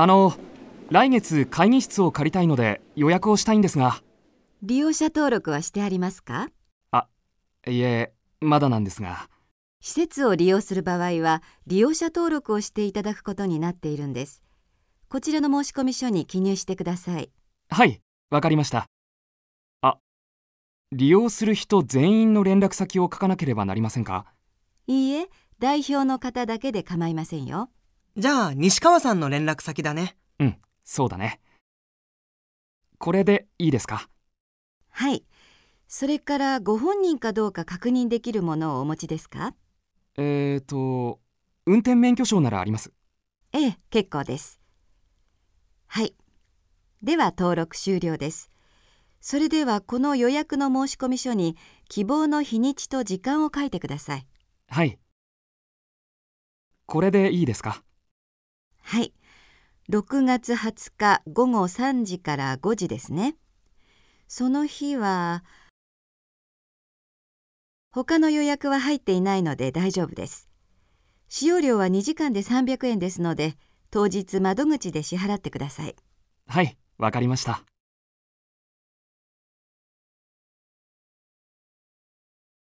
あの来月会議室を借りたいので予約をしたいんですが。利用者登録はしてありますか？いえまだなんですが。施設を利用する場合は利用者登録をしていただくことになっているんです。こちらの申込書に記入してください。はいわかりました。あ利用する人全員の連絡先を書かなければなりませんか？いいえ代表の方だけで構いませんよじゃあ西川さんの連絡先だね。うんそうだね。これでいいですか？はい。それからご本人かどうか確認できるものをお持ちですか？えーと運転免許証ならあります。ええ結構です。はい。では登録終了です。それではこの予約の申込書に希望の日にちと時間を書いてください。はい。これでいいですか？はい。6月20日午後3時から5時ですね。その日は他の予約は入っていないので大丈夫です。使用料は2時間で300円ですので当日窓口で支払ってください。はいわかりました。